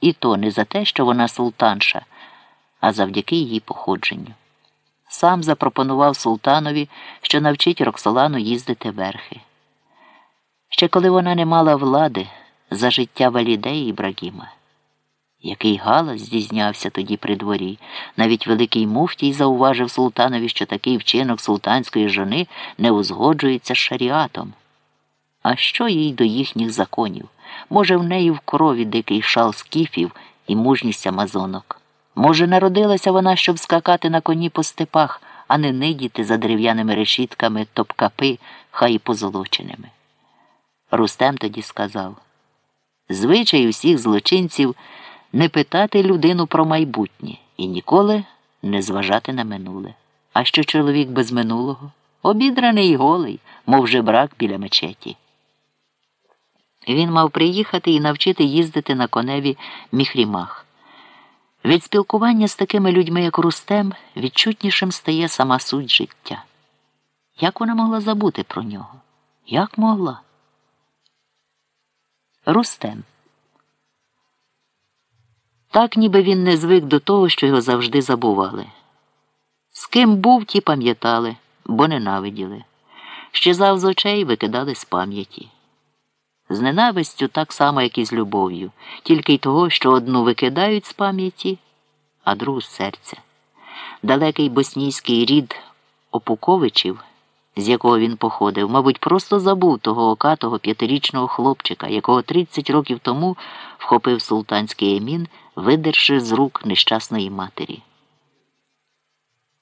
І то не за те, що вона султанша, а завдяки її походженню. Сам запропонував султанові, що навчить Роксолану їздити верхи. Ще коли вона не мала влади за життя Валідеї Ібрагіма. Який галас здійснявся тоді при дворі. Навіть великий муфтій зауважив султанові, що такий вчинок султанської жони не узгоджується з шаріатом. А що їй до їхніх законів? Може, в неї в крові дикий шал скіфів і мужність амазонок. Може, народилася вона, щоб скакати на коні по степах, а не нидіти за дерев'яними решітками топкапи, хай і позолоченими. Рустем тоді сказав звичай усіх злочинців не питати людину про майбутнє і ніколи не зважати на минуле. А що чоловік без минулого? Обідраний і голий, мов жебрак біля мечеті. Він мав приїхати і навчити їздити на коневі міхрімах. Від спілкування з такими людьми, як Рустем, відчутнішим стає сама суть життя. Як вона могла забути про нього? Як могла? Рустем. Так ніби він не звик до того, що його завжди забували. З ким був, ті пам'ятали, бо ненавиділи. Щезав з очей викидали з пам'яті. З ненавистю так само, як і з любов'ю, тільки й того, що одну викидають з пам'яті, а другу з серця. Далекий боснійський рід Опуковичів, з якого він походив, мабуть, просто забув того окатого п'ятирічного хлопчика, якого 30 років тому вхопив султанський емін, видерши з рук нещасної матері.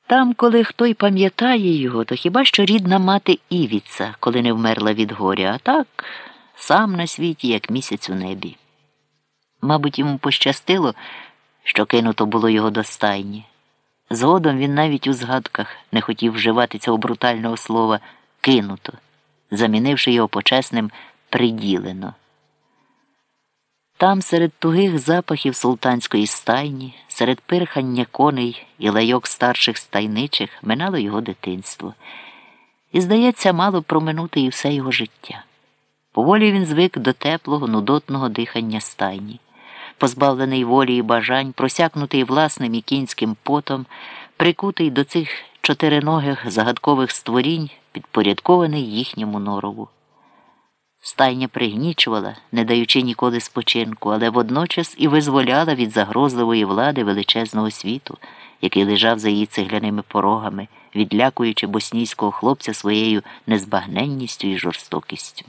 Там, коли хто й пам'ятає його, то хіба що рідна мати Івіца, коли не вмерла від горя, а так сам на світі, як місяць у небі. Мабуть, йому пощастило, що кинуто було його до стайні. Згодом він навіть у згадках не хотів вживати цього брутального слова кинуто, замінивши його почесним приділено. Там, серед тугих запахів султанської стайні, серед пирхання коней і лайок старших стайничих минало його дитинство, і, здається, мало проминути і все його життя. Поволі він звик до теплого, нудотного дихання стайні, позбавлений волі і бажань, просякнутий власним і кінським потом, прикутий до цих чотириногих загадкових створінь, підпорядкований їхньому норову. Стайня пригнічувала, не даючи ніколи спочинку, але водночас і визволяла від загрозливої влади величезного світу, який лежав за її цегляними порогами, відлякуючи боснійського хлопця своєю незбагненністю і жорстокістю.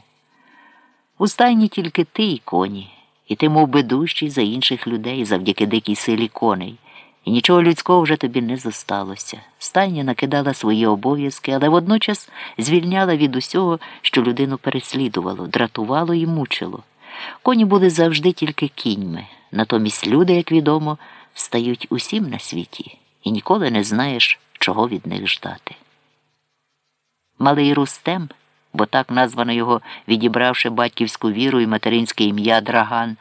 У стайні тільки ти і коні, і ти мов би за інших людей завдяки дикій силі коней, і нічого людського вже тобі не зосталося. Стайня накидала свої обов'язки, але водночас звільняла від усього, що людину переслідувало, дратувало і мучило. Коні були завжди тільки кіньми, натомість люди, як відомо, стають усім на світі, і ніколи не знаєш, чого від них ждати. Малий Рустем бо так названо його, відібравши батьківську віру і материнське ім'я Драган,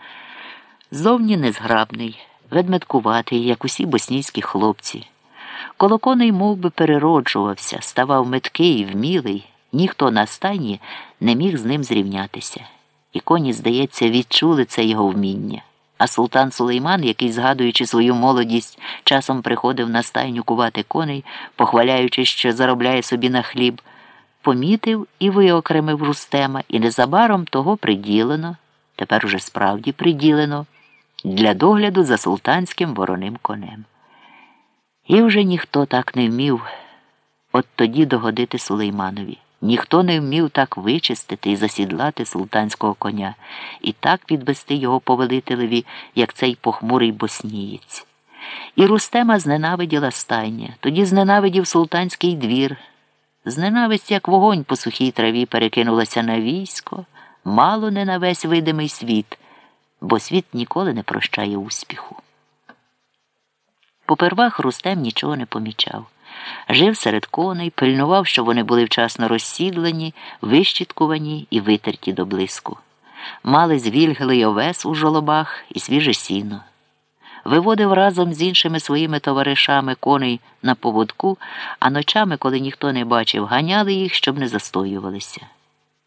зовні незграбний, ведметкуватий, як усі боснійські хлопці. Колоконий мов би, перероджувався, ставав меткий і вмілий, ніхто на стайні не міг з ним зрівнятися. І коні, здається, відчули це його вміння. А султан Сулейман, який, згадуючи свою молодість, часом приходив на стайню кувати коней, похваляючи, що заробляє собі на хліб помітив і виокремив Рустема, і незабаром того приділено, тепер уже справді приділено, для догляду за султанським вороним конем. І вже ніхто так не вмів от тоді догодити Сулейманові. Ніхто не вмів так вичистити і засідлати султанського коня і так підвести його повелителеві, як цей похмурий боснієць. І Рустема зненавиділа стайня, тоді зненавидів султанський двір. Зненависть, як вогонь по сухій траві перекинулася на військо, мало не на весь видимий світ, бо світ ніколи не прощає успіху. Попервах Рустем нічого не помічав. Жив серед коней, пильнував, щоб вони були вчасно розсідлені, вищіткувані і витерті до блиску. Мали звільгли й овес у жолобах і свіже сіно виводив разом з іншими своїми товаришами коней на поводку, а ночами, коли ніхто не бачив, ганяли їх, щоб не застоювалися.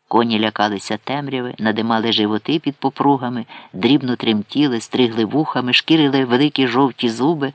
Коні лякалися темряви, надимали животи під попругами, дрібно тремтіли, стригли вухами, шкірили великі жовті зуби.